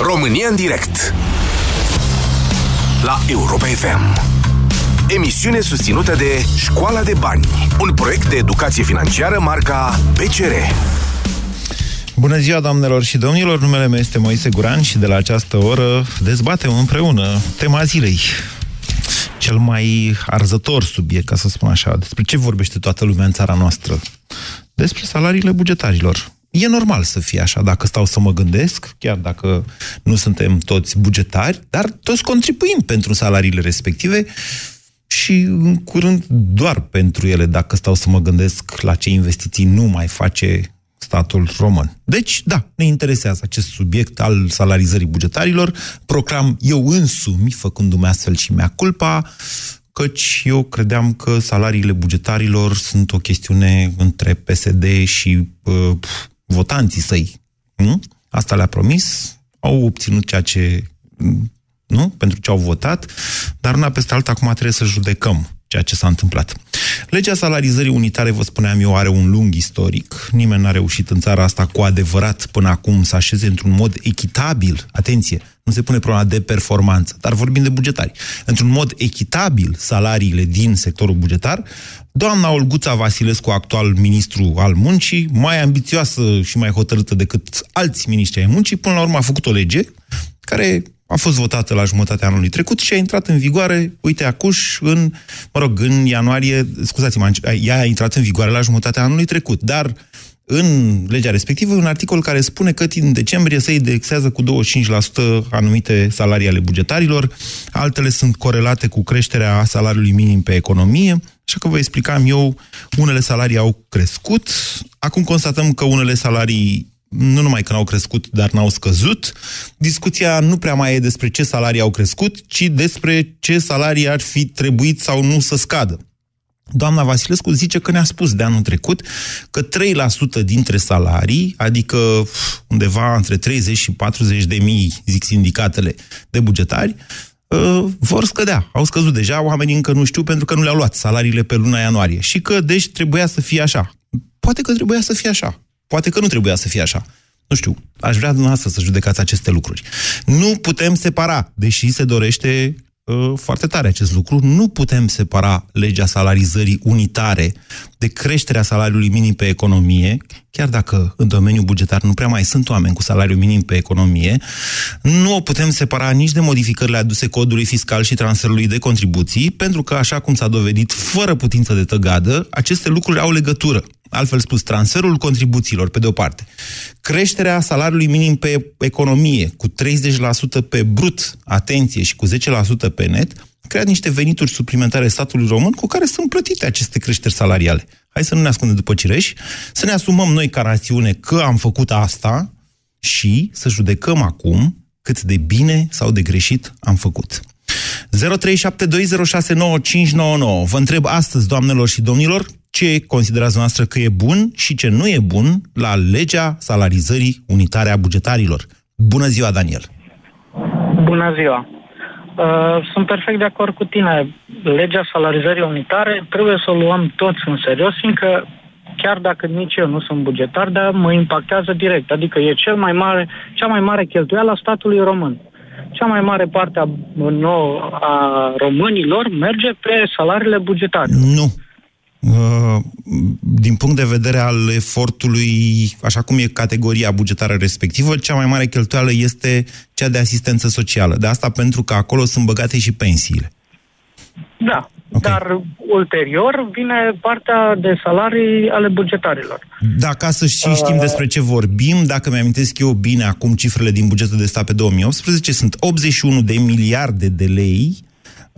România în direct La Europa FM Emisiune susținută de Școala de Bani Un proiect de educație financiară marca PCR Bună ziua, doamnelor și domnilor! Numele meu este Moise Guran și de la această oră dezbatem împreună tema zilei. Cel mai arzător subiect, ca să spun așa. Despre ce vorbește toată lumea în țara noastră? Despre salariile bugetarilor. E normal să fie așa, dacă stau să mă gândesc, chiar dacă nu suntem toți bugetari, dar toți contribuim pentru salariile respective și în curând doar pentru ele, dacă stau să mă gândesc la ce investiții nu mai face statul român. Deci, da, ne interesează acest subiect al salarizării bugetarilor. Proclam eu însumi, făcându-mi astfel și mea culpa, căci eu credeam că salariile bugetarilor sunt o chestiune între PSD și uh, votanții săi. Nu? Asta le-a promis, au obținut ceea ce nu? Pentru ce au votat, dar una peste alta acum trebuie să judecăm ceea ce s-a întâmplat. Legea salarizării unitare, vă spuneam eu, are un lung istoric. Nimeni n-a reușit în țara asta cu adevărat până acum să așeze într-un mod echitabil, atenție, nu se pune problema de performanță, dar vorbim de bugetari, într-un mod echitabil salariile din sectorul bugetar, doamna Olguța Vasilescu, actual ministru al muncii, mai ambițioasă și mai hotărâtă decât alți miniștri ai muncii, până la urmă a făcut o lege care a fost votată la jumătatea anului trecut și a intrat în vigoare, uite, acuș, în, mă rog, în ianuarie, scuzați-mă, ea a intrat în vigoare la jumătatea anului trecut, dar în legea respectivă un articol care spune că în decembrie se indexează cu 25% anumite salarii ale bugetarilor, altele sunt corelate cu creșterea salariului minim pe economie, așa că vă explicam eu, unele salarii au crescut, acum constatăm că unele salarii nu numai că n-au crescut, dar n-au scăzut. Discuția nu prea mai e despre ce salarii au crescut, ci despre ce salarii ar fi trebuit sau nu să scadă. Doamna Vasilescu zice că ne-a spus de anul trecut că 3% dintre salarii, adică undeva între 30 și 40 de mii, zic sindicatele, de bugetari, uh, vor scădea. Au scăzut deja, oamenii încă nu știu pentru că nu le-au luat salariile pe luna ianuarie. Și că, deci, trebuia să fie așa. Poate că trebuia să fie așa. Poate că nu trebuia să fie așa. Nu știu, aș vrea dumneavoastră să judecați aceste lucruri. Nu putem separa, deși se dorește uh, foarte tare acest lucru, nu putem separa legea salarizării unitare de creșterea salariului minim pe economie, chiar dacă în domeniul bugetar nu prea mai sunt oameni cu salariu minim pe economie, nu o putem separa nici de modificările aduse codului fiscal și transferului de contribuții, pentru că, așa cum s-a dovedit, fără putință de tăgadă, aceste lucruri au legătură. Altfel spus, transferul contribuțiilor, pe de o parte, creșterea salariului minim pe economie cu 30% pe brut, atenție, și cu 10% pe net, creat niște venituri suplimentare statului român cu care sunt plătite aceste creșteri salariale. Hai să nu ne ascundem după cireși, să ne asumăm noi ca națiune că am făcut asta și să judecăm acum cât de bine sau de greșit am făcut. 0372069599. Vă întreb astăzi, doamnelor și domnilor, ce considerați noastră că e bun și ce nu e bun la legea salarizării unitare a bugetarilor. Bună ziua, Daniel! Bună ziua! Uh, sunt perfect de acord cu tine. Legea salarizării unitare trebuie să o luăm toți în serios, fiindcă chiar dacă nici eu nu sunt bugetar, dar mă impactează direct. Adică e cel mai mare, cea mai mare cheltuială a statului român. Cea mai mare parte a, nou, a românilor merge pe salariile bugetare. Nu. Uh, din punct de vedere al efortului, așa cum e categoria bugetară respectivă, cea mai mare cheltuială este cea de asistență socială. De asta pentru că acolo sunt băgate și pensiile. Da, okay. dar ulterior vine partea de salarii ale bugetarilor. Da, ca să și știm uh... despre ce vorbim, dacă mi-amintesc eu bine acum cifrele din bugetul de stat pe 2018, sunt 81 de miliarde de lei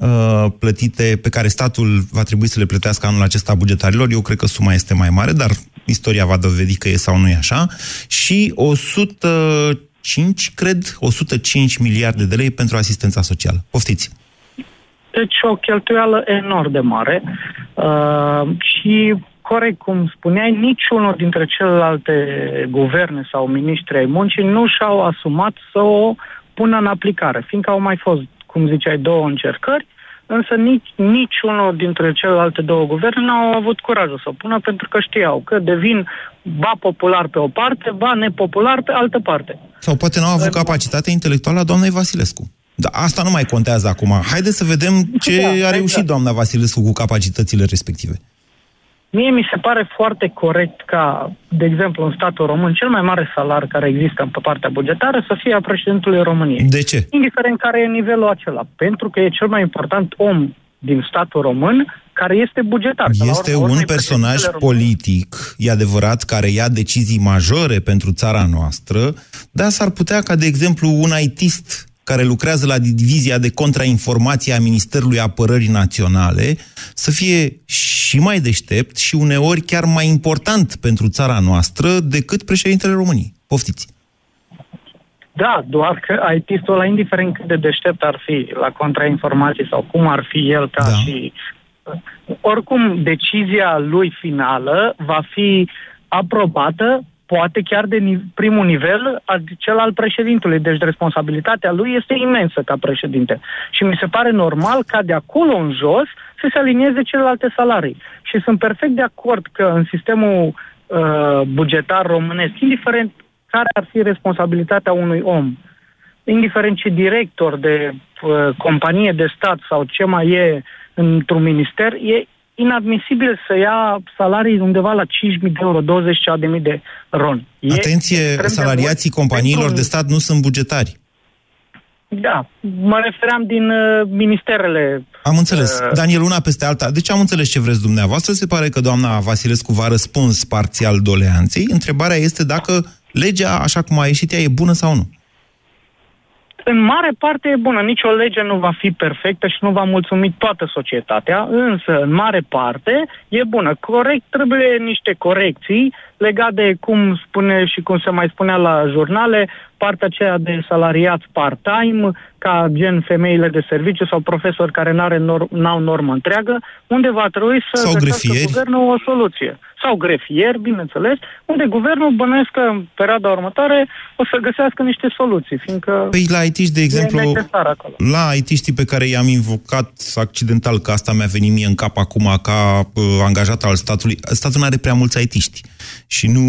Uh, plătite, pe care statul va trebui să le plătească anul acesta bugetarilor. Eu cred că suma este mai mare, dar istoria va dovedi că e sau nu e așa. Și 105, cred, 105 miliarde de lei pentru asistența socială. Poftiți! Deci o cheltuială enorm de mare uh, și corect cum spuneai, niciunul dintre celelalte guverne sau ministri ai muncii nu și-au asumat să o pună în aplicare, fiindcă au mai fost cum ziceai, două încercări, însă nici, niciunul dintre celelalte două guverne n-au avut curajul să o pună pentru că știau că devin ba popular pe o parte, ba nepopular pe altă parte. Sau poate n-au avut capacitatea intelectuală a doamnei Vasilescu. Da, asta nu mai contează acum. Haideți să vedem ce da, a exact. reușit exact. doamna Vasilescu cu capacitățile respective. Mie mi se pare foarte corect ca, de exemplu, în statul român, cel mai mare salar care există pe partea bugetară să fie a președintelui României. De ce? Indiferent care e nivelul acela. Pentru că e cel mai important om din statul român care este bugetar. Este urmă, un personaj politic, e adevărat, care ia decizii majore pentru țara noastră, dar s-ar putea ca, de exemplu, un ITist care lucrează la divizia de contrainformație a Ministerului Apărării Naționale să fie și mai deștept și uneori chiar mai important pentru țara noastră decât președintele României. Poftiți! Da, doar că IT-ul ăla, indiferent cât de deștept ar fi la contrainformații sau cum ar fi el ca da. și... Oricum, decizia lui finală va fi aprobată poate chiar de ni- primul nivel, cel al președintelui. Deci responsabilitatea lui este imensă ca președinte. Și mi se pare normal ca de acolo în jos să se alinieze celelalte salarii. Și sunt perfect de acord că în sistemul uh, bugetar românesc, indiferent care ar fi responsabilitatea unui om, indiferent ce director de uh, companie de stat sau ce mai e într-un minister, e inadmisibil să ia salarii undeva la 5.000 de euro, 20.000 de ron. E Atenție, salariații companiilor pentru... de stat nu sunt bugetari. Da, mă refeream din uh, ministerele... Am înțeles. Uh... Daniel, una peste alta. Deci am înțeles ce vreți dumneavoastră. Se pare că doamna Vasilescu v-a răspuns parțial doleanței. Întrebarea este dacă legea, așa cum a ieșit ea, e bună sau nu în mare parte e bună. Nici o lege nu va fi perfectă și nu va mulțumi toată societatea, însă, în mare parte, e bună. Corect, trebuie niște corecții legat de cum spune și cum se mai spunea la jurnale, partea aceea de salariați part-time, ca gen femeile de serviciu sau profesori care n-au normă întreagă, unde va trebui să sau găsească guvernul o soluție. Sau grefier, bineînțeles, unde guvernul bănuiesc că în perioada următoare o să găsească niște soluții, fiindcă Păi la it de exemplu, la it pe care i-am invocat accidental, că asta mi-a venit mie în cap acum ca uh, angajat al statului, statul nu are prea mulți it și nu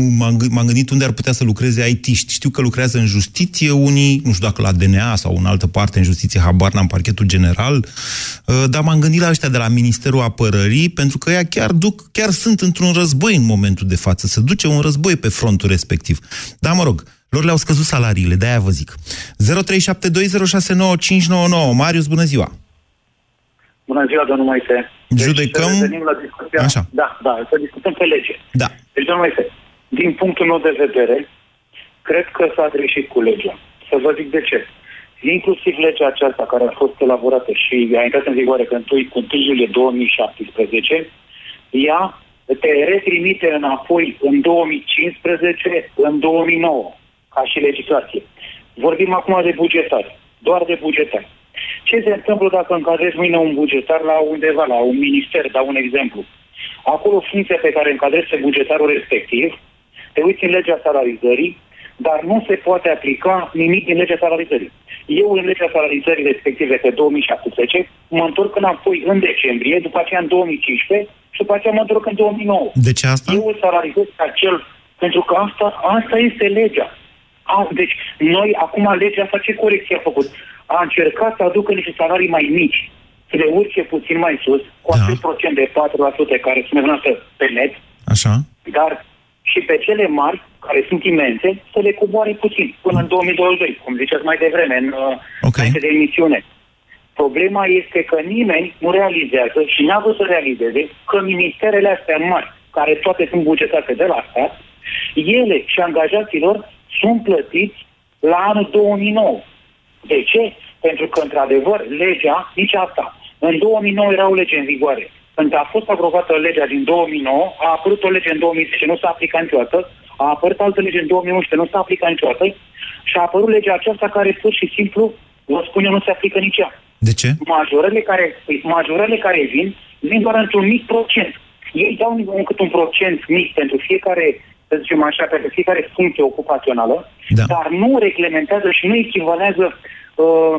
m-am gândit unde ar putea să lucreze it Știu că lucrează în justiție unii, nu știu dacă la DNA sau în altă parte în justiție, habar n-am parchetul general, uh, dar m-am gândit la ăștia de la Ministerul Apărării, pentru că ea chiar duc, chiar sunt într-un război război în momentul de față, se duce un război pe frontul respectiv. Dar, mă rog, lor le-au scăzut salariile, de-aia vă zic. 0372069599. Marius, bună ziua! Bună ziua, domnul Moise. Deci, Judecăm... la discuția... Așa. Da, da, să discutăm pe lege. Da. Deci, domnul Moise, din punctul meu de vedere, cred că s-a greșit cu legea. Să vă zic de ce. Inclusiv legea aceasta care a fost elaborată și a intrat în vigoare cu 1 iulie 2017, ea te retrimite înapoi în 2015, în 2009, ca și legislație. Vorbim acum de bugetari, doar de bugetari. Ce se întâmplă dacă încadrezi mâine un bugetar la undeva, la un minister, dau un exemplu. Acolo funcția pe care încadrezi bugetarul respectiv, te uiți în legea salarizării, dar nu se poate aplica nimic din legea salarizării. Eu în legea salarizării respective pe 2017 mă întorc înapoi în decembrie, după aceea în 2015 și după aceea mă întorc în 2009. De ce asta? Eu îl salarizez pe acel, pentru că asta, asta este legea. A, deci noi, acum legea asta ce corecție a făcut? A încercat să aducă niște salarii mai mici, să le urce puțin mai sus, cu da. acel procent de 4% care sunt pe net. Așa. Dar și pe cele mari, care sunt imense, să le coboare puțin, până în 2022, cum ziceți mai devreme, în, uh, okay. de emisiune. Problema este că nimeni nu realizează și n-a vrut să realizeze că ministerele astea mari, care toate sunt bugetate de la stat, ele și angajaților sunt plătiți la anul 2009. De ce? Pentru că, într-adevăr, legea, nici asta. În 2009 era o lege în vigoare când a fost aprobată legea din 2009, a apărut o lege în 2010, nu s-a aplicat niciodată, a apărut altă lege în 2011, nu s-a aplicat niciodată, și a apărut legea aceasta care pur și simplu, vă spun eu, nu se aplică nici ea. De ce? Majorele care, majorele care vin, vin doar într-un mic procent. Ei dau un, cât un procent mic pentru fiecare, să zicem așa, pentru fiecare funcție ocupațională, da. dar nu reglementează și nu echivalează uh,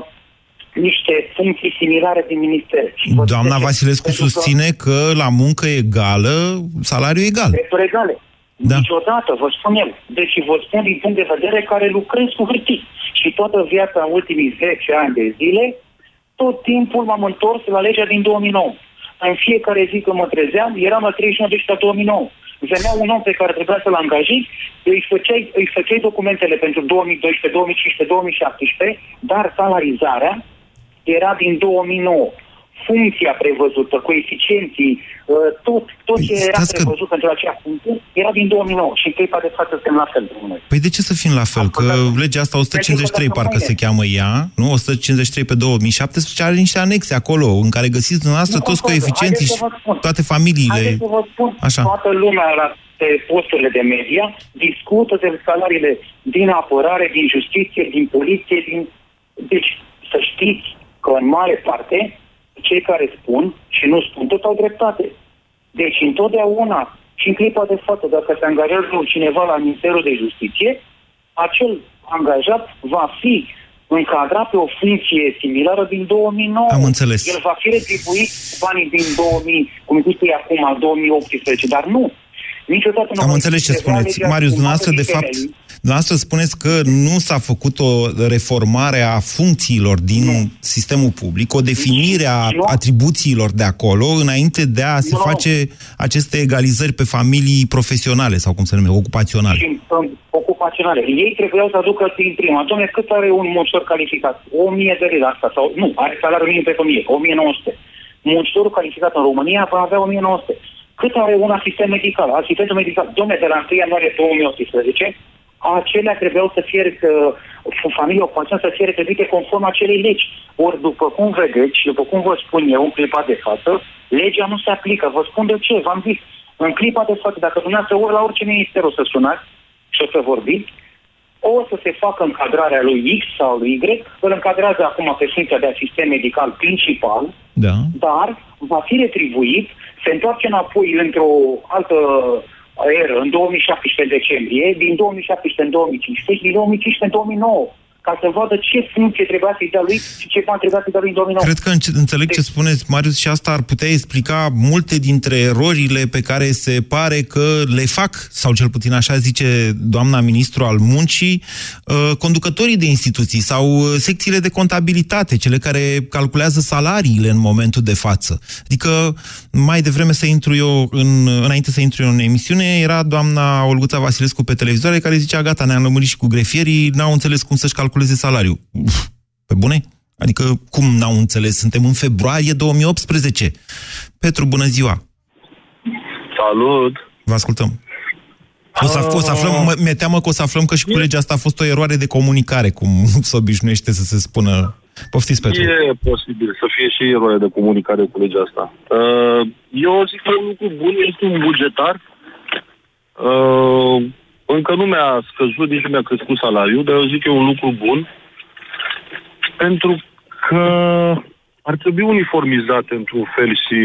niște funcții similare din minister. Doamna Vasilescu susține că la muncă egală, salariu egal. Drepturi egale. Da. Niciodată, vă spun el. Deci vă spun din punct de vedere care lucrez cu hârtii. Și toată viața, în ultimii 10 ani de zile, tot timpul m-am întors la legea din 2009. În fiecare zi când mă trezeam, eram la 31 de 2009 venea un om pe care trebuia să-l angajezi, îi făceai, îi făceai documentele pentru 2012, 2015, 2017, dar salarizarea era din 2009 funcția prevăzută, coeficienții, uh, tot, tot ce păi, era prevăzut că... pentru acea funcție, era din 2009 și clipa de față suntem la fel. Păi de ce să fim la fel? Că legea asta 153 parcă se cheamă ea, nu? 153 pe 2017 are niște anexe acolo în care găsiți dumneavoastră nu toți coeficienții și toate familiile. Haideți să vă spun, Așa. toată lumea la pe posturile de media discută de salariile din apărare, din justiție, din poliție, din... Deci, să știți că în mare parte cei care spun și nu spun tot au dreptate. Deci întotdeauna și în clipa de față, dacă se angajează cineva la Ministerul de Justiție, acel angajat va fi încadrat pe o funcție similară din 2009. Am înțeles. El va fi retribuit banii din 2000, cum zice acum, 2018, dar nu. Niciodată nu Am înțeles ce spuneți. Marius, dumneavoastră, de fapt, Dumneavoastră spuneți că nu s-a făcut o reformare a funcțiilor din nu. sistemul public, o definire a nu. atribuțiilor de acolo, înainte de a se nu. face aceste egalizări pe familii profesionale, sau cum se numește, ocupaționale. Și, um, ocupaționale. Ei trebuiau să aducă din prima. Dom'le, cât are un muncitor calificat? O mie de lei asta. Sau, nu, are salariul minim pe familie, 1900. Muncitorul calificat în România va avea 1900. Cât are un asistent medical? Asistentul medical, domne, de la 1 ianuarie 2018, acelea trebuiau să fie, că familia ocupațională să fie retribuite conform acelei legi. Ori, după cum vedeți și după cum vă spun eu în clipa de față, legea nu se aplică. Vă spun de ce, v-am zis. În clipa de față, dacă dumneavoastră ori la orice minister o să sunați și o să vorbiți, o să se facă încadrarea lui X sau lui Y, îl încadrează acum pe funcția de asistent medical principal, da. dar va fi retribuit, se întoarce înapoi într-o altă eră în 2017 decembrie, din 2017 în 2015 și din 2015 în 2009 ca să vadă ce funcție trebuia să-i dea lui și ce bani trebuia să-i dea lui în 2009. Cred că înțeleg ce spuneți, Marius, și asta ar putea explica multe dintre erorile pe care se pare că le fac, sau cel puțin așa zice doamna ministru al muncii, uh, conducătorii de instituții sau uh, secțiile de contabilitate, cele care calculează salariile în momentul de față. Adică, mai devreme să intru eu, în, înainte să intru eu în emisiune, era doamna Olguța Vasilescu pe televizoare care zicea, gata, ne-am lămurit și cu grefierii, n-au înțeles cum să-și calculeze calculeze salariul. Uf, pe bune? Adică cum n-au înțeles? Suntem în februarie 2018. Petru, bună ziua! Salut! Vă ascultăm. O să, o să aflăm, mi-e teamă că o să aflăm că și cu legea asta a fost o eroare de comunicare, cum se obișnuiește să se spună. Poftiți, Petru. E posibil să fie și eroare de comunicare cu legea asta. Uh, eu zic că un lucru bun este un bugetar uh, încă nu mi-a scăzut, nici nu mi-a crescut salariul, dar eu zic că e un lucru bun, pentru că ar trebui uniformizate într-un fel și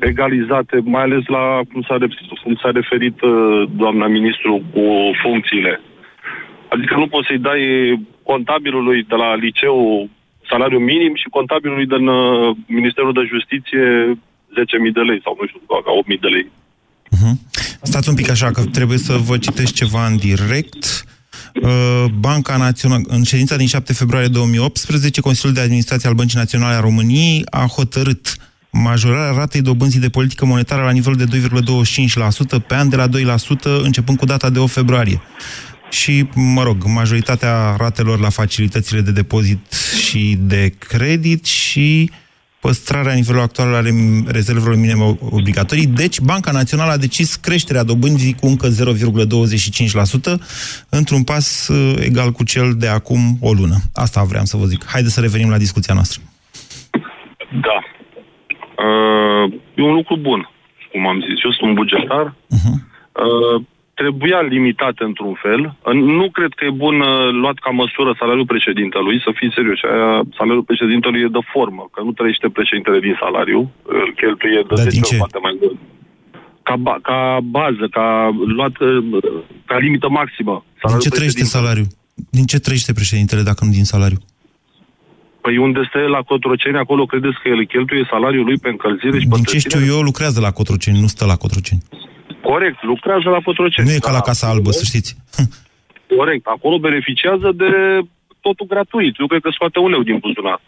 egalizate, mai ales la cum s-a, cum s-a referit uh, doamna ministru cu funcțiile. Adică nu poți să-i dai contabilului de la liceu salariu minim și contabilului din uh, Ministerul de Justiție 10.000 de lei sau nu știu, 8.000 de lei. Uh-huh. Stați un pic așa, că trebuie să vă citesc ceva în direct. Uh, Banca Națională, în ședința din 7 februarie 2018, Consiliul de Administrație al Băncii Naționale a României a hotărât majorarea ratei dobânzii de politică monetară la nivelul de 2,25% pe an de la 2% începând cu data de 8 februarie. Și, mă rog, majoritatea ratelor la facilitățile de depozit și de credit și uh, păstrarea nivelului actual ale rezervelor minime obligatorii. Deci, Banca Națională a decis creșterea dobânzii cu încă 0,25% într-un pas uh, egal cu cel de acum o lună. Asta vreau să vă zic. Haideți să revenim la discuția noastră. Da. Uh, e un lucru bun, cum am zis. Eu sunt un bugetar. Uh-huh. Uh, trebuia limitat într-un fel. Nu cred că e bun uh, luat ca măsură salariul președintelui, să fii serios. Salariul președintelui e de formă, că nu trăiește președintele din salariu, îl cheltuie de 10 ori poate mai mult. Ca, ba, ca bază, ca luat uh, ca limită maximă. Din ce trăiește salariul? Din ce trăiește președintele dacă nu din salariu? Păi unde stă el la Cotroceni, acolo credeți că el cheltuie salariul lui pe încălzire și pe Din ce știu eu, lucrează la Cotroceni, nu stă la Cotroceni. Corect, lucrează la Cotroceni. Nu e ca la Dar Casa acolo- Albă, să știți. Corect, acolo beneficiază de totul gratuit. Eu cred că scoate un leu din buzunar.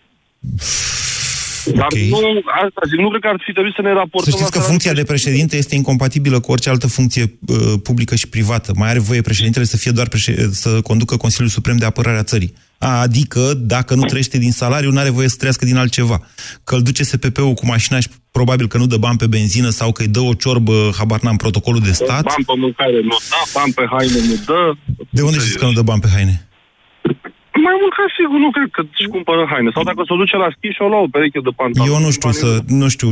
Dar Ok. nu, asta zic, nu cred că ar fi trebuit să ne raportăm Să știți că la funcția de salariul președinte este incompatibilă cu orice altă funcție uh, publică și privată. Mai are voie președintele să fie doar președ... să conducă Consiliul Suprem de Apărare a țării. A, adică, dacă nu trăiește din salariu, nu are voie să trăiască din altceva. Că îl duce SPP-ul cu mașina și probabil că nu dă bani pe benzină sau că îi dă o ciorbă, habar n-am, protocolul de stat. Bani pe mâncare nu da, bani pe haine nu dă. De unde știți că nu dă bani pe haine? Mai mult ca sigur, nu cred că își cumpără haine. Sau dacă se duce la schi și o lua o pereche de pantaloni. Eu nu știu, banii să, nu, știu,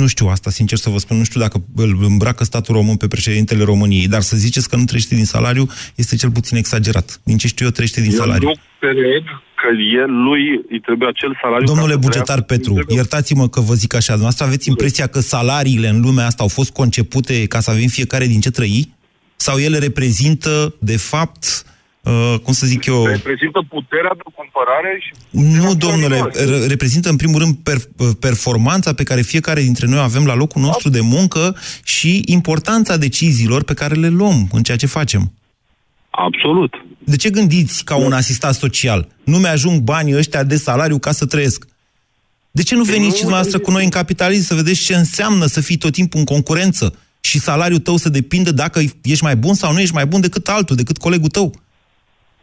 nu știu asta, sincer să vă spun. Nu știu dacă îl îmbracă statul român pe președintele României, dar să ziceți că nu trăiește din salariu este cel puțin exagerat. Din ce știu eu, trăiește din Eu salariu. nu cred că el, lui, îi trebuie acel salariu. Domnule ca să bugetar trăiască. Petru, Îi trebuie- iertați-mă că vă zic așa, dumneavoastră aveți impresia că salariile în lumea asta au fost concepute ca să avem fiecare din ce trăi? Sau ele reprezintă, de fapt, uh, cum să zic eu... Reprezintă puterea de cumpărare și... Nu, domnule, re- reprezintă în primul rând per, performanța pe care fiecare dintre noi o avem la locul nostru de muncă și importanța deciziilor pe care le luăm în ceea ce facem. Absolut. De ce gândiți ca un asistat social? Nu mi-ajung banii ăștia de salariu ca să trăiesc. De ce nu veniți și dumneavoastră cu noi în capitalism să vedeți ce înseamnă să fii tot timpul în concurență și salariul tău să depindă dacă ești mai bun sau nu ești mai bun decât altul, decât colegul tău?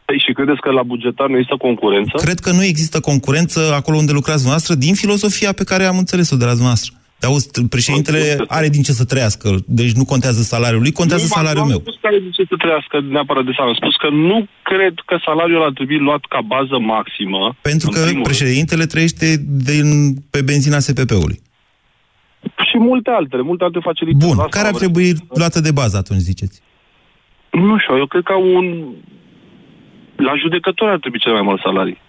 Păi și credeți că la bugetar nu există concurență? Cred că nu există concurență acolo unde lucrați dumneavoastră din filozofia pe care am înțeles-o de la dumneavoastră. De auzi, președintele are din ce să trăiască, deci nu contează salariul lui, contează Nu, salariul nu meu. am spus că are de ce să trăiască neapărat de salariu. Am spus că nu cred că salariul ar trebui luat ca bază maximă. Pentru în că primul președintele trăiește din, pe benzina SPP-ului. rând. Și multe altele, multe alte facilități. Bun, Asta care ar am trebui răspuns. luată de bază atunci, ziceți? Nu știu, eu cred că un... La judecător ar trebui cel mai mult salarii.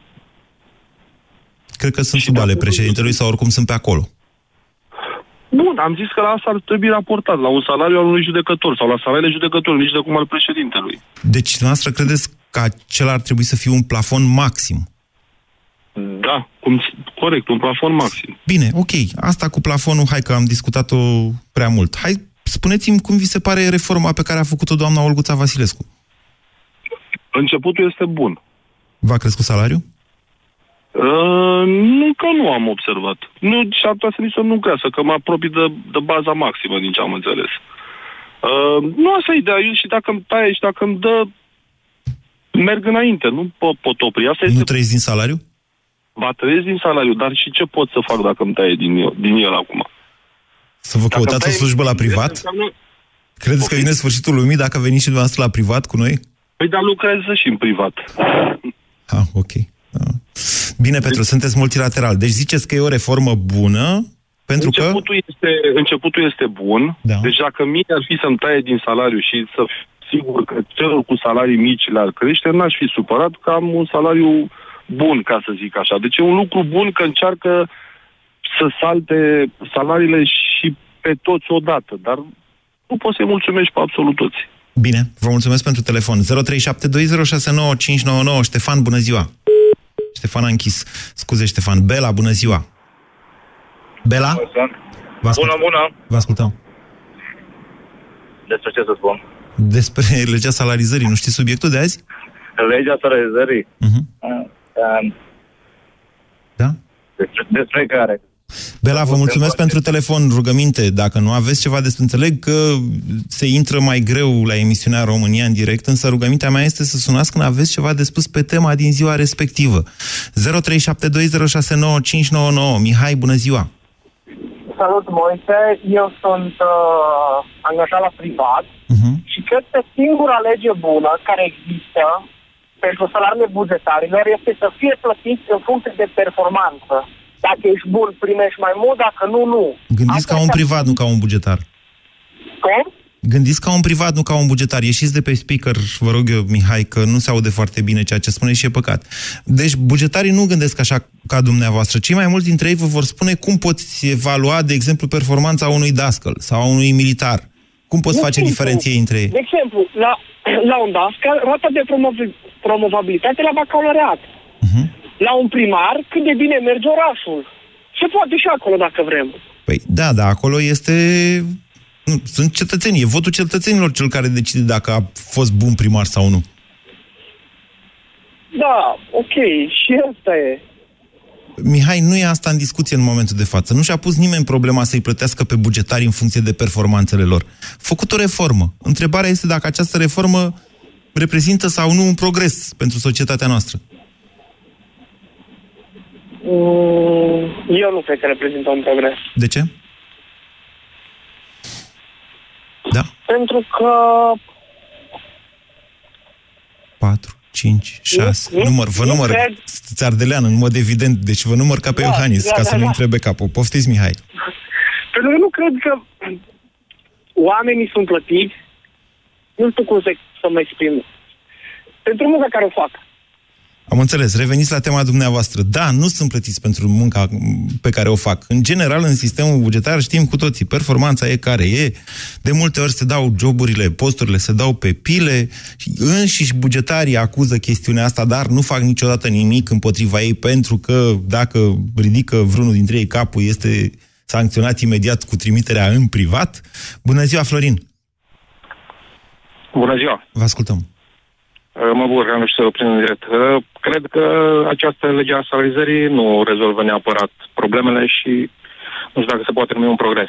Cred că sunt Și sub ale dacă- președintelui sau oricum sunt pe acolo. Bun, am zis că la asta ar trebui raportat, la un salariu al unui judecător sau la salariile judecătorului, nici de cum al președintelui. Deci, dumneavoastră credeți că acela ar trebui să fie un plafon maxim? Da, cum, corect, un plafon maxim. Bine, ok, asta cu plafonul, hai că am discutat-o prea mult. Hai, spuneți-mi cum vi se pare reforma pe care a făcut-o doamna Olguța Vasilescu. Începutul este bun. V-a crescut salariul? Uh, nu că nu am observat. Nu, și ar putea să nici să nu crească, că mă apropii de, de baza maximă, din ce am înțeles. Uh, nu asta e ideea. Eu și dacă îmi taie și dacă îmi dă, merg înainte. Nu pot, pot opri. Asta Nu este... trăiți din salariu? Va trăiesc din salariu, dar și ce pot să fac dacă îmi taie din el, din el acum? Să vă Dacă căutați o îmi taie slujbă la din el, privat? înseamnă- Credeți că Ok. vine sfârșitul lumii dacă veniți și dumneavoastră la privat cu noi? Păi dar lucrează și în privat. Ah, ok. Ah. Bine, Petru, sunteți multilateral. Deci ziceți că e o reformă bună, pentru că... începutul, este, începutul este bun. Da. Deci dacă mie ar fi să-mi taie din salariu și să fiu sigur că celor cu salarii mici le-ar crește, n-aș fi supărat că am un salariu bun, ca să zic așa. Deci e un lucru bun că încearcă să salte salariile și pe toți odată, dar nu poți să-i mulțumești pe absolut toți. Bine, vă mulțumesc pentru telefon. 0372069599. Ștefan, bună ziua! Ștefan a închis. Scuze, Ștefan. Bela, bună ziua! Bela? Vă ascult. Bună, bună! Vă ascultăm. Despre ce să spun? Despre legea salarizării. Nu știți subiectul de azi? Legea salarizării. Uh-huh. Uh, Da? Despre, despre care? Bela, vă mulțumesc pentru telefon. Rugăminte, dacă nu aveți ceva despre... Înțeleg că se intră mai greu la emisiunea România în direct, însă rugămintea mea este să sunați când aveți ceva de spus pe tema din ziua respectivă. 0372069599. Mihai, bună ziua! Salut, Moise. Eu sunt uh, angajat la privat Uh-huh. și cred că singura lege bună care există pentru salariile bugetarilor este să fie plătiți în funcție de performanță. Dacă ești bun, primești mai mult, dacă nu, nu. Gândiți Asta ca un este- privat, nu ca un bugetar. Cum? Gândiți ca un privat, nu ca un bugetar. Ieșiți de pe speaker, vă rog eu, Mihai, că nu se aude foarte bine ceea ce spuneți și e păcat. Deci, bugetarii nu gândesc așa ca dumneavoastră. Cei mai mulți dintre ei vă vor spune cum poți evalua, de exemplu, performanța unui dascăl sau a unui militar. Cum poți Nu face simplu. diferenției între ei? De exemplu, la, la un dascăl, rata de promov- promovabilitate la bacalaureat. Uh-huh. La un primar cât de bine merge orașul. Se poate și acolo dacă vrem. Păi da, da, acolo este... Sunt cetățenii, e votul cetățenilor cel care decide dacă a fost bun primar sau nu. Da, ok, și asta e. Mihai, nu e asta în discuție în momentul de față. Nu și-a pus nimeni problema să-i plătească pe bugetari în funcție de performanțele lor. Făcut o reformă. Întrebarea este dacă această reformă reprezintă sau nu un progres pentru societatea noastră. Mm, eu nu cred că reprezintă un progres. De ce? Da. Pentru că 4, 5, 6, Nu, nu, număr, vă nu număr, cred. țardelean, în mod evident, deci vă număr ca pe Da, Iohannis, da, ca da, să nu da. întrebe capul. Poftiți, Mihai. Pentru că nu cred că oamenii sunt plătiți, nu știu cum să, să mă exprim, pentru munca care o fac. Am înțeles. Reveniți la tema dumneavoastră. Da, nu sunt plătiți pentru munca pe care o fac. În general, în sistemul bugetar știm cu toții, performanța e care e. De multe ori se dau joburile, posturile se dau pe pile. și Înșiși bugetarii acuză chestiunea asta, dar nu fac niciodată nimic împotriva ei, pentru că dacă ridică vreunul dintre ei capul, este sancționat imediat cu trimiterea în privat. Bună ziua, Florin! Bună ziua! Vă ascultăm. Uh, Mă bucur că am reușit să prind în direct. Uh, Cred că această lege a salarizării nu rezolvă neapărat problemele și nu știu dacă se poate numi un progres.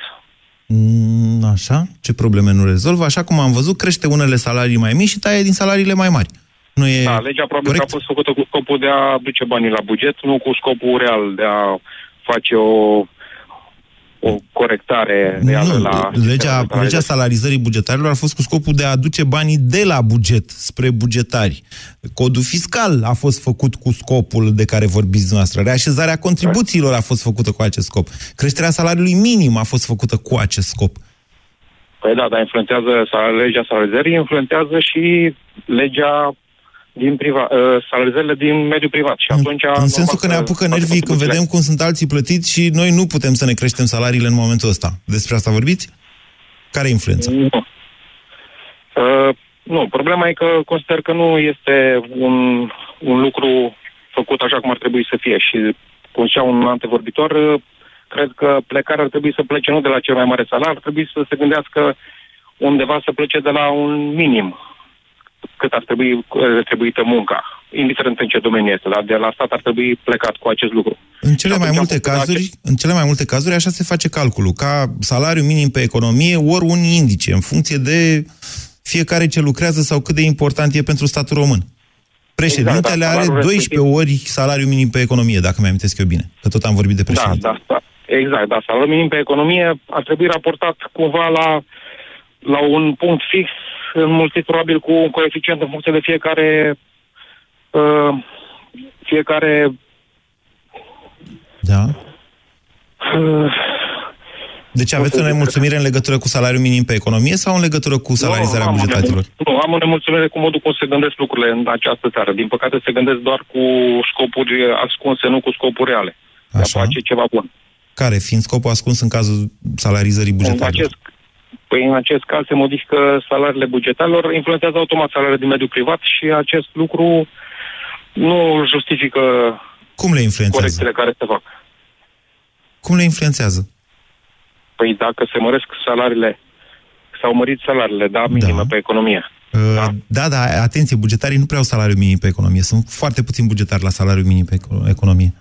Mm, Așa? Ce probleme nu rezolvă? Așa cum am văzut, crește unele salarii mai mici și taie din salariile mai mari. Nu e Da, legea probabil că corect? a fost făcută cu scopul de a duce banii la buget, nu cu scopul real de a face o, o corectare reală Nu, la... legea, legea salarizării bugetarilor a fost cu scopul de a aduce banii de la buget spre bugetari. Codul fiscal a fost făcut cu scopul de care vorbiți dumneavoastră. Reașezarea contribuțiilor a fost făcută cu acest scop. Creșterea salariului minim a fost făcută cu acest scop. Păi da, dar influențează sal- legea salarizării, influențează și legea din priva, uh, salarizările din mediul privat. Și atunci... În sensul că ne normal apucă toate nervii când contribuțiile- vedem cum sunt alții plătiți și noi nu putem să ne creștem salariile în momentul ăsta. Despre asta vorbiți? Care e influența? Nu. Uh, nu, problema e că consider că nu este un, un lucru făcut așa cum ar trebui să fie și, cum zicea un antevorbitor, uh, cred că plecarea ar trebui să plece nu de la cel mai mare salar, ar trebui să se gândească undeva să plece de la un minim cât ar trebui retribuită munca, indiferent în ce domeniu este, dar de la stat ar trebui plecat cu acest lucru. În cele, Și mai atunci multe am făcut cazuri, acest- în cele mai multe cazuri așa se face calculul, ca salariu minim pe economie, ori un indice, în funcție de fiecare ce lucrează sau cât de important e pentru statul român. Președintele Exact, da, are salariul 12 respectiv- ori salariu minim pe economie, dacă mi amintesc eu bine, că tot am vorbit de Da, președinte. da, da. Exact, da. Salariul minim pe economie ar trebui raportat cumva la, la un punct fix, înmulțit probabil cu un coeficient în funcție de fiecare uh, fiecare da. uh, Deci aveți o nemulțumire în legătură cu salariul minim pe economie sau în legătură cu salarizarea nu, am o bugetarilor? nemul- Nu, am o nemulțumire cu modul cum se gândesc lucrurile în această țară. Din păcate se gândesc doar cu scopuri ascunse, nu cu scopuri reale. De Așa. a face ceva bun. Care, fiind scopul ascuns în cazul salarizării În bugetarilor? acest, păi în acest caz se modifică salariile bugetarilor, influențează automat salariile din mediul privat și acest lucru nu justifică Cum le influențează? corecțiile care se fac. Cum le influențează? Păi dacă se măresc salariile, s-au mărit salariile, da, minime Da. pe economie. Da. da, da, atenție, bugetarii nu prea au salariu minim pe economie. Sunt foarte puțini bugetari la salariu minim pe eco- economie.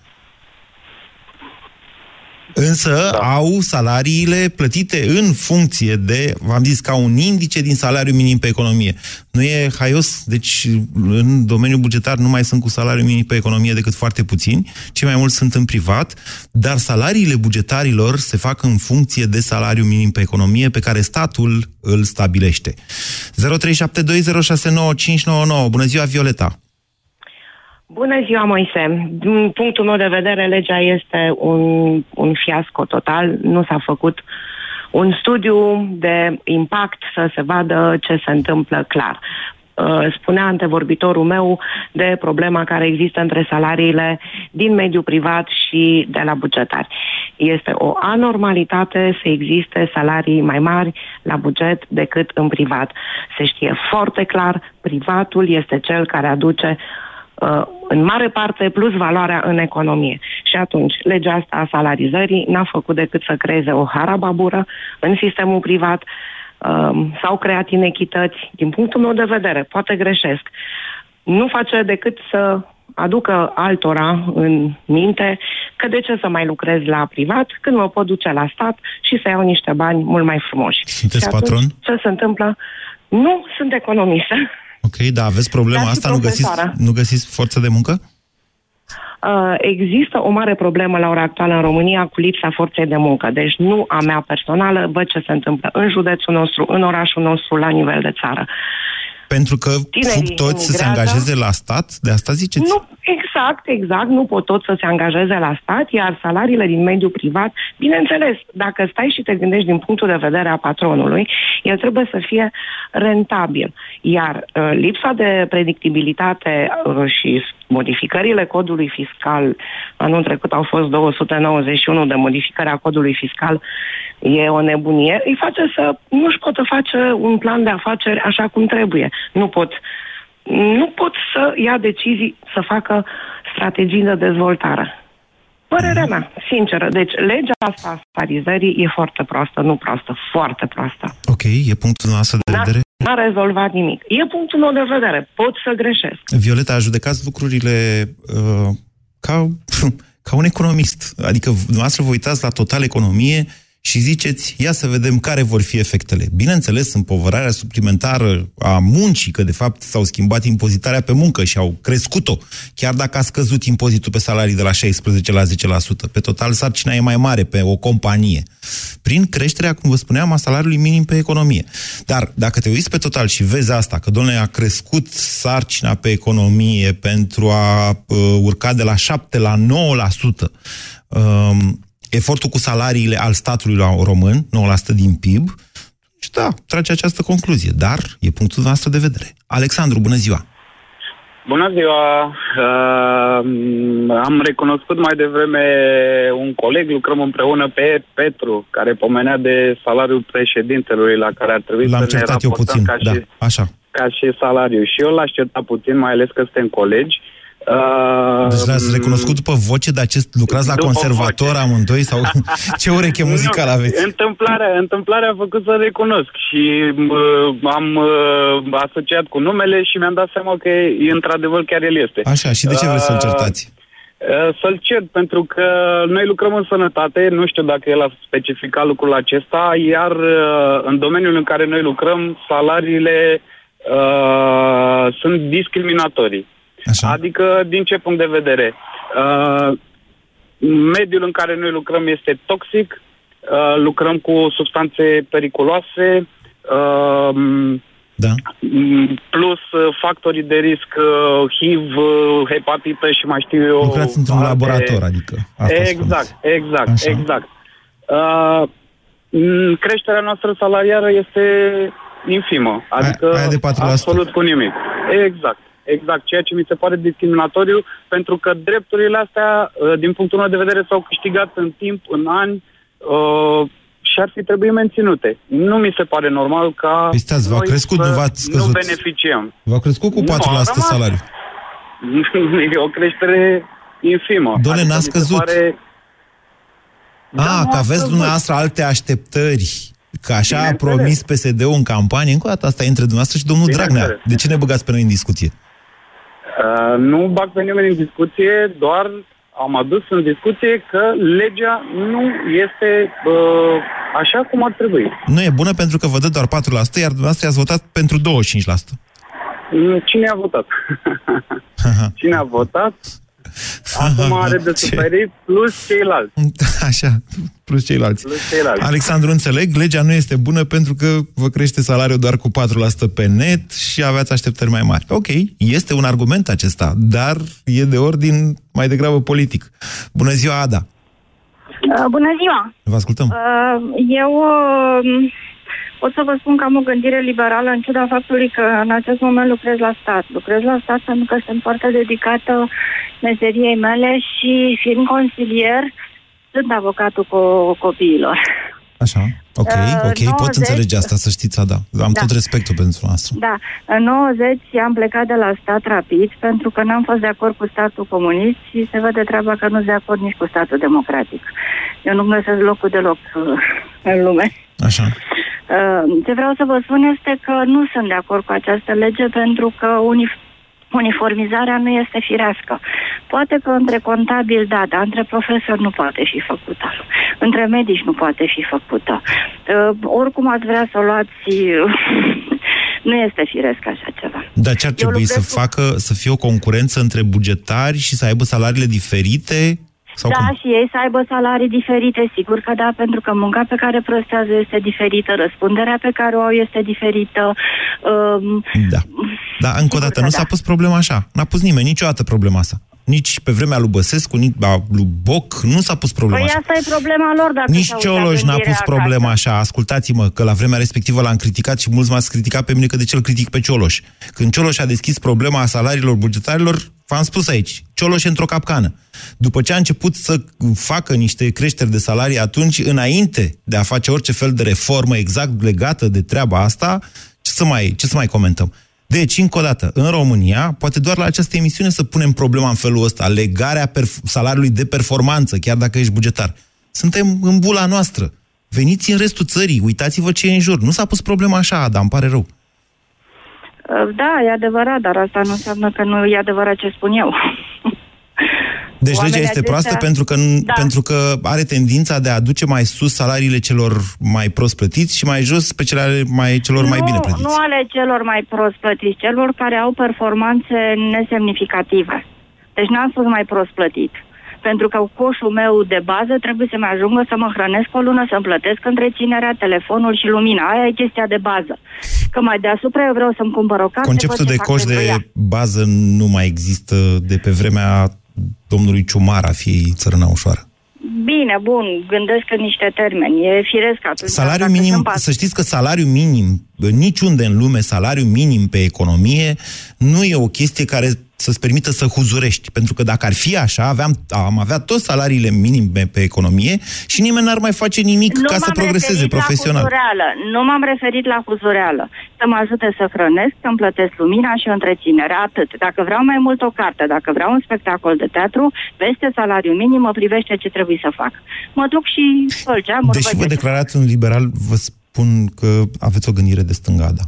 Însă da. au salariile plătite în funcție de, v-am zis, ca un indice din salariu minim pe economie. Nu e haios, deci în domeniul bugetar nu mai sunt cu salariu minim pe economie decât foarte puțini, cei mai mulți sunt în privat, dar salariile bugetarilor se fac în funcție de salariu minim pe economie pe care statul îl stabilește. 0372069599. Bună ziua, Violeta! Bună ziua, Moise. Din punctul meu de vedere, legea este un, un fiasco total. Nu s-a făcut un studiu de impact să se vadă ce se întâmplă clar. Uh, Spunea antevorbitorul meu de problema care există între salariile din mediul privat și de la bugetari. Este o anormalitate să existe salarii mai mari la buget decât în privat. Se știe foarte clar, privatul este cel care aduce uh, în mare parte plus valoarea în economie. Și atunci, legea asta a salarizării n-a făcut decât să creeze o harababură în sistemul privat, um, s-au creat inechități. Din punctul meu de vedere, poate greșesc, nu face decât să aducă altora în minte că de ce să mai lucrez la privat când mă pot duce la stat și să iau niște bani mult mai frumoși. Sunteți și atunci, patron? Ce se întâmplă? Nu sunt economistă. Ok, dar aveți problema Dar și asta? Nu găsiți, profesoară. nu găsiți forță de muncă? Uh, există o mare problemă la ora actuală în România cu lipsa forței de muncă. Deci nu a mea personală, văd ce se întâmplă în județul nostru, în orașul nostru, la nivel de țară. Pentru că Tinerii fug toți să se emigrează. angajeze la stat? De asta ziceți? Nu, exact, exact, nu pot toți să se angajeze la stat, iar salariile din mediul privat, bineînțeles, dacă stai și te gândești din punctul de vedere a patronului, el trebuie să fie rentabil. Iar uh, lipsa de predictibilitate uh, și modificările codului fiscal, anul trecut au fost 291 de modificări a codului fiscal, e o nebunie, îi face să nu-și poată face un plan de afaceri așa cum trebuie. Nu pot nu pot să ia decizii, să facă strategii de dezvoltare. Părerea mea, sinceră. Deci, legea asta a salarizării e foarte proastă, nu proastă, foarte proastă. Ok, e punctul nostru de N-a, vedere. n-a rezolvat nimic. E punctul meu de vedere. Pot să greșesc. Violeta, judecați lucrurile uh, ca, ca un economist. Adică dumneavoastră vă uitați la total economie și ziceți, ia să vedem care vor fi efectele. Bineînțeles, împovărarea suplimentară a muncii, că de fapt s-au schimbat impozitarea pe muncă și au crescut-o, chiar dacă a scăzut impozitul pe salarii de la 16 la 10%. Pe total, sarcina e mai mare pe o companie. Prin creșterea, cum vă spuneam, a salariului minim pe economie. Dar dacă te uiți pe total și vezi asta, că, domnule, a crescut sarcina pe economie pentru a uh, urca de la 7 la 9%, um, efortul cu salariile al statului la român, 9% din PIB, și da, trage această concluzie. Dar e punctul nostru de vedere. Alexandru, bună ziua! Bună ziua! Uh, am recunoscut mai devreme un coleg, lucrăm împreună pe Petru, care pomenea de salariul președintelui la care ar trebui L-am să ne certat eu raportăm puțin, ca, da, și, așa. ca și salariu. Și eu l-aș certa puțin, mai ales că suntem colegi. Uh, Deci l-ați recunoscut după voce, dar acest lucrați la După conservator voce. amândoi? sau Ce ureche muzicală nu, aveți? Întâmplarea, întâmplarea a făcut să recunosc și uh, am uh, asociat cu numele și mi-am dat seama că e, într-adevăr chiar el este. Așa, și de ce vreți să-l Uh, certați? Uh, Să-l cer, pentru că noi lucrăm în sănătate, nu știu dacă el a specificat lucrul acesta, iar uh, în domeniul în care noi lucrăm, salariile uh, sunt discriminatorii. Așa. Adică, din ce punct de vedere? Uh, mediul în care noi lucrăm este toxic, uh, lucrăm cu substanțe periculoase, uh, Da. Mm, plus uh, factorii de risc uh, HIV, uh, hepatită și mai știu eu... Lucrați într-un alte- laborator, adică. Asta Exact, spuneți. exact, Așa. exact. Uh, mm, creșterea noastră salariară este infimă, adică aia de 4%. absolut cu nimic. Exact, exact, ceea ce mi se pare discriminatoriu, pentru că drepturile astea, uh, din punctul meu de vedere, s-au câștigat în timp, în ani, uh, și ar fi trebuit menținute. Nu mi se pare normal ca Păi stați, v-a noi crescut, să nu v-ați scăzut. nu beneficiem. V-a crescut cu 4% Nu, a rămas. salariu. e o creștere infimă. Doamne, n-a mi se scăzut. Pare... Da, A, nu că a aveți scăzut. dumneavoastră alte așteptări. Că așa a Bineînțeles. promis PSD-ul în campanie, încă o dată asta e între dumneavoastră și domnul Dragnea. Bineînțeles. De ce ne băgați pe noi în discuție? Uh, nu bag pe nimeni în discuție, doar am adus în discuție că legea nu este uh, așa cum ar trebui. Nu e bună pentru că vă dă doar 4%, iar dumneavoastră i-ați votat pentru 25%. Mm, Cine a votat? Cine a votat? Acum are de Ce? suferit plus ceilalți. Așa, plus ceilalți. Plus ceilalți. Alexandru, înțeleg, legea nu este bună pentru că vă crește salariul doar cu 4% pe net și aveați așteptări mai mari. Ok, este un argument acesta, dar e de ordin mai degrabă politic. Bună ziua, Ada! Uh, Bună ziua! Vă ascultăm. Uh, Eu uh, pot să vă spun că am o gândire liberală în ciuda faptului că în acest moment lucrez la stat. Lucrez la stat pentru că sunt foarte dedicată meseriei mele și fiind consilier, sunt avocatul cu copiilor. Așa, Ok, Uh, ok, pot 90 înțelege asta, să știți, Ada. Am Da. tot respectul pentru noastră. Da, în 90 am plecat de la stat rapid pentru că n-am fost de acord cu statul comunist și se vede treaba că nu sunt de acord nici cu statul democratic. Eu nu găsesc locul deloc uh, în lume. Așa. Uh, Ce vreau să vă spun este că nu sunt de acord cu această lege pentru că unif- uniformizarea nu este firească. Poate că între contabili, da, dar între profesori nu poate fi făcută. Între medici nu poate fi făcută. Uh, oricum ați vrea să o luați, nu este firesc așa ceva. Dar ce ar Eu trebui să lucrez cu- facă, să fie o concurență între bugetari și să aibă salariile diferite? Sau da, cum? și ei să aibă salarii diferite, sigur că da, pentru că munca pe care prestează este diferită, răspunderea pe care o au este diferită. Um, Da. Dar încă o Sigur dată, că nu da. s-a pus problema așa. N-a pus nimeni niciodată problema asta. Nici pe vremea lui Băsescu, nici a lui Boc, nu s-a pus problema păi așa. asta e problema lor dacă Nici s-au uitat Cioloș n-a gândirea pus problema acasă. așa. Ascultați-mă, că la vremea respectivă l-am criticat și mulți m-ați criticat pe mine că de ce îl critic pe Cioloș. Când Cioloș a deschis problema salariilor bugetarilor, v-am spus aici, Cioloș e într-o capcană. După ce a început să facă niște creșteri de salarii atunci, înainte de a face orice fel de reformă exact legată de treaba asta, ce să mai, ce să mai comentăm? Deci, încă o dată, în România, poate doar la această emisiune să punem problema în felul ăsta, legarea perf- salariului de performanță, chiar dacă ești bugetar. Suntem în bula noastră. Veniți în restul țării, uitați-vă ce e în jur. Nu s-a pus problema așa, dar îmi pare rău. Uh, Da, e adevărat, dar asta nu înseamnă că nu e adevărat ce spun eu. Deci Oamenii legea este aceștia- proastă pentru că, Da. pentru că are tendința de a aduce mai sus salariile celor mai prost plătiți și mai jos pe cele ale mai, celor mai nu, bine plătiți. Nu ale celor mai prost plătiți, celor care au performanțe nesemnificative. Deci n-am spus mai prost plătit. Pentru că coșul meu de bază trebuie să-mi ajungă să mă hrănesc o lună, să-mi plătesc întreținerea, telefonul și lumina. Aia e chestia de bază. Că mai deasupra eu vreau să-mi cumpăr o carte. Conceptul văd ce de fac coș pentru de ea. bază nu mai există de pe vremea domnului Ciumar a fiei țărâna ușoară. Bine, bun, gândesc în niște termeni. E firesc atunci. Salariul dacă minim, sunt pas- să știți că salariul minim, niciunde în lume, salariul minim pe economie nu e o chestie care să-ți permită să huzurești. Pentru că dacă ar fi așa, aveam, am avea toți salariile minime pe economie și nimeni n-ar mai face nimic Nu ca să m-am progreseze referit profesional. La huzureală. Nu m-am referit la huzureală. Să mă ajute să hrănesc, să-mi plătesc lumina și întreținerea, atât. Dacă vreau mai mult o carte, dacă vreau un spectacol de teatru, peste salariul minim mă privește ce trebuie să fac. Mă duc și spăl geamuri, Deși văd vă ce- declarați un liberal, vă spun că aveți o gândire de stângada.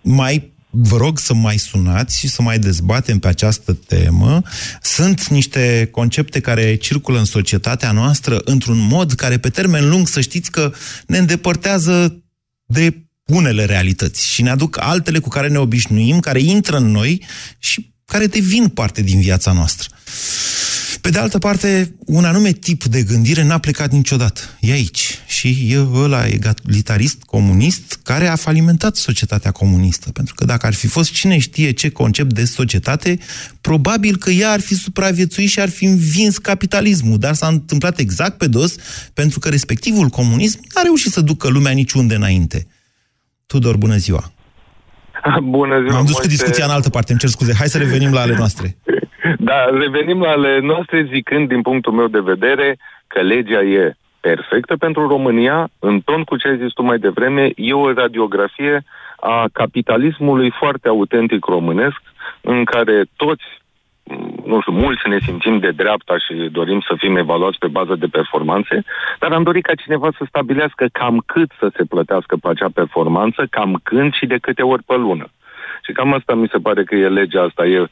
Mai vă rog să mai sunați și să mai dezbatem pe această temă. Sunt niște concepte care circulă în societatea noastră într-un mod care pe termen lung să știți că ne îndepărtează de unele realități și ne aduc altele cu care ne obișnuim, care intră în noi și care devin parte din viața noastră. Pe de altă parte, un anume tip de gândire n-a plecat niciodată. E aici. Și e ăla egalitarist comunist care a falimentat societatea comunistă. Pentru că dacă ar fi fost cine știe ce concept de societate, probabil că ea ar fi supraviețuit și ar fi învins capitalismul. Dar s-a întâmplat exact pe dos, pentru că respectivul comunism n-a reușit să ducă lumea niciunde înainte. Tudor, bună ziua! Bună ziua, M-am dus cu Moise. discuția în altă parte, îmi cer scuze. Hai să revenim la ale noastre. Da, revenim la ale noastre zicând din punctul meu de vedere că legea e perfectă pentru România, în ton cu ce ai zis tu mai devreme, e o radiografie a capitalismului foarte autentic românesc, în care toți, m, nu știu, mulți ne simțim de dreapta și dorim să fim evaluați pe bază de performanțe, dar am dorit ca cineva să stabilească cam cât să se plătească pe acea performanță, cam când și de câte ori pe lună. Și cam asta mi se pare că e legea asta, e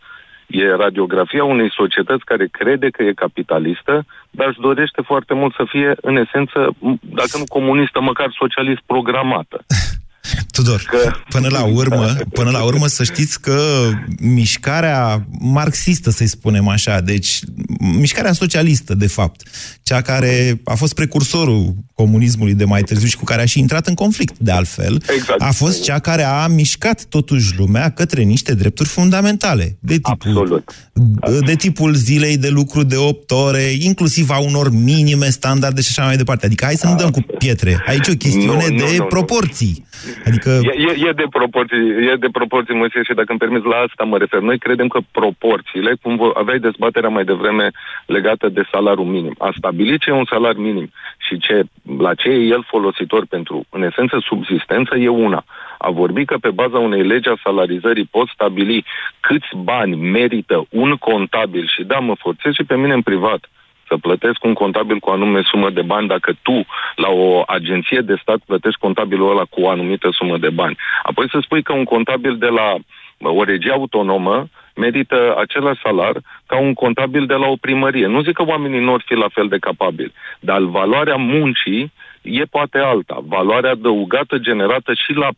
E radiografia unei societăți care crede că e capitalistă, dar își dorește foarte mult să fie, în esență, m- dacă nu comunistă, măcar socialist programată. Tudor, Că- până la urmă, până la urmă să știți că mișcarea marxistă, să-i spunem așa, deci mișcarea socialistă, de fapt, cea care a fost precursorul comunismului de mai târziu și cu care a și intrat în conflict, de altfel, Exact. a fost cea care a mișcat totuși lumea către niște drepturi fundamentale, de tipul, Absolut. de tipul zilei de lucru de 8 ore, inclusiv a unor minime standarde și așa mai departe. Adică hai să nu dăm cu pietre. Aici e o chestiune Nu, nu, de nu, nu. Proporții. Adică... E, e, e, de proporții, e de proporții, Moise, și dacă îmi permiți, la asta mă refer. Noi credem că proporțiile, cum vă, aveai dezbaterea mai devreme legată de salariul minim, a stabilit ce e un salar minim și ce, la ce e el folositor pentru, în esență, subsistență, e una. A vorbi că pe baza unei legi a salarizării pot stabili câți bani merită un contabil și da, mă forțez și pe mine în privat să plătesc un contabil cu o anume sumă de bani dacă tu, la o agenție de stat, plătești contabilul ăla cu o anumită sumă de bani. Apoi să spui că un contabil de la o regie autonomă merită același salar ca un contabil de la o primărie. Nu zic că oamenii nu ar fi la fel de capabili, dar valoarea muncii e poate alta. Valoarea adăugată generată și la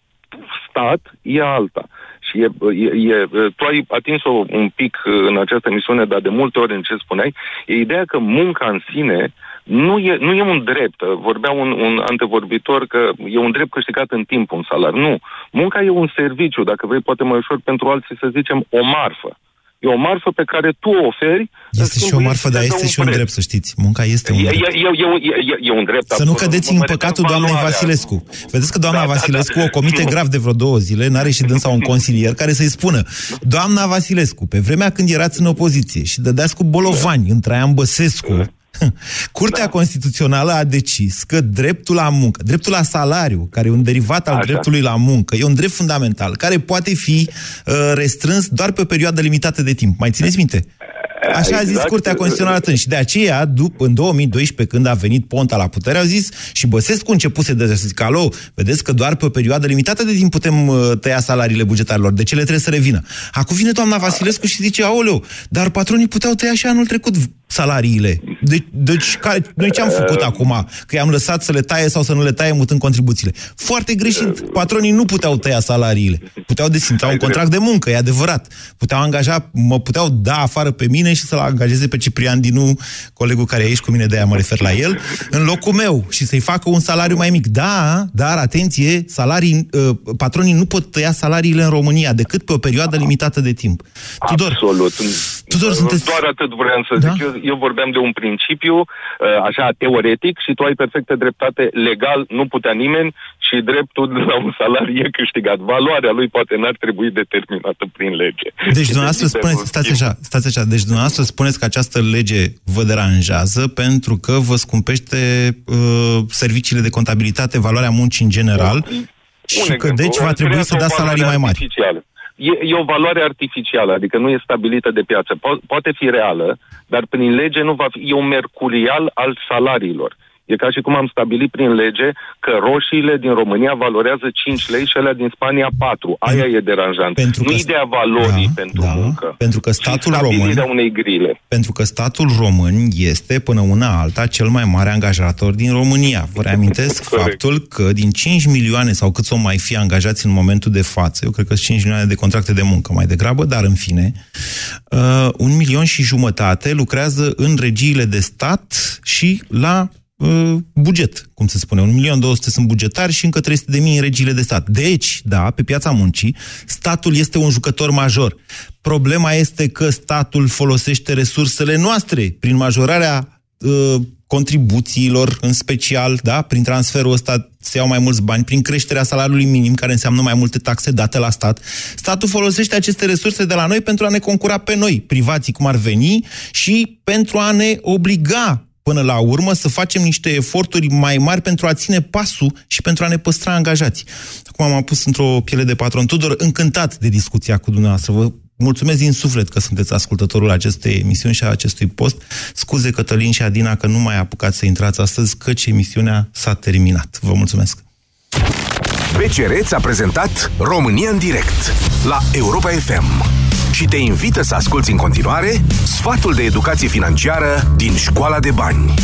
stat e alta. Și e, e, e, tu ai atins-o un pic în această emisiune, dar de multe ori în ce spuneai, e ideea că munca în sine nu e, nu e un drept. Vorbea un, un antevorbitor că e un drept câștigat în timp un salar. Nu. Munca e un serviciu, dacă vrei, poate mai ușor pentru alții să zicem o marfă. E o marfă pe care tu o oferi. Este și o marfă, dar este un și un drept, să știți. Munca este un e, drept. E, e, e, e, e un drept. Să nu cădeți în păcatul doamnei Vasilescu. Vedeți că doamna da, Vasilescu da, da, o comite grav de vreo două zile, n-are și dânsa un consilier care să-i spună Doamna Vasilescu, pe vremea când erați în opoziție și dădeați cu bolovani în Traian Băsescu, Curtea da. Constituțională a decis că dreptul la muncă, dreptul la salariu, care e un derivat al Așa. dreptului la muncă, e un drept fundamental, care poate fi uh, restrâns doar pe o perioadă limitată de timp. Mai țineți minte? Așa exact. a zis exact. Curtea Constituțională atunci. Și de aceea, după, în 2012, când a venit Ponta la putere, au zis și Băsescu începuse de să zic, alo, vedeți că doar pe o perioadă limitată de timp putem uh, tăia salariile bugetarilor. De ce le trebuie să revină? Acum vine doamna Vasilescu și zice, aoleu, dar patronii puteau tăia și anul trecut salariile. De, deci, care, noi ce am făcut acum? Că i-am lăsat să le taie sau să nu le taie mutând contribuțiile. Foarte greșit. Patronii nu puteau tăia salariile. Puteau desința un contract de muncă, e adevărat. Puteau angaja, mă puteau da afară pe mine și să-l angajeze pe Ciprian Dinu, colegul care e aici cu mine, de aia mă refer la el, în locul meu și să-i facă un salariu mai mic. Da, dar atenție, salarii, uh, patronii nu pot tăia salariile în România decât pe o perioadă limitată de timp. Tudor, Absolut. Tudor, sunteți... Doar atât vreau să da? zic. Eu eu vorbeam de un principiu, uh, așa, teoretic, și tu ai perfectă dreptate. Legal nu putea nimeni și dreptul la un salariu e câștigat. Valoarea lui poate n-ar trebui determinată prin lege. Deci dumneavoastră spuneți, stați așa, stați așa, deci dumneavoastră spuneți că această lege vă deranjează pentru că vă scumpește uh, serviciile de contabilitate, valoarea muncii în general, un, și că deci va trebui să dați salarii mai mari. Artificială e, e o valoare artificială, adică nu e stabilită de piață. Po- poate fi reală, dar prin lege nu va fi. E un mercurial al salariilor. E ca și cum am stabilit prin lege că roșiile din România valorează 5 lei și alea din Spania 4. Aia e deranjant. Pentru nu că... ideea valorii da, pentru da, muncă. Pentru că statul român... unei grile. Pentru că statul român este, până una alta, cel mai mare angajator din România. Vă reamintesc faptul că din 5 milioane sau cât o mai fi angajați în momentul de față, eu cred că sunt 5 milioane de contracte de muncă mai degrabă, dar în fine, uh, un milion și jumătate lucrează în regiile de stat și la Uh, buget, cum se spune. 1.200.000 sunt bugetari și încă 300.000 în regiile de stat. Deci, da, pe piața muncii, statul este un jucător major. Problema este că statul folosește resursele noastre prin majorarea uh, contribuțiilor, în special, da, prin transferul ăsta se iau mai mulți bani, prin creșterea salariului minim, care înseamnă mai multe taxe date la stat. Statul folosește aceste resurse de la noi pentru a ne concura pe noi, privații cum ar veni, și pentru a ne obliga până la urmă să facem niște eforturi mai mari pentru a ține pasul și pentru a ne păstra angajați. Acum m-am pus într-o piele de patron. Tudor, încântat de discuția cu dumneavoastră. Vă mulțumesc din suflet că sunteți ascultătorul acestei emisiuni și a acestui post. Scuze, Cătălin și Adina, că nu mai apucați să intrați astăzi, căci emisiunea s-a terminat. Vă mulțumesc! BCR a prezentat România în direct la Europa FM și te invită să asculti în continuare sfatul de educație financiară din Școala de Bani.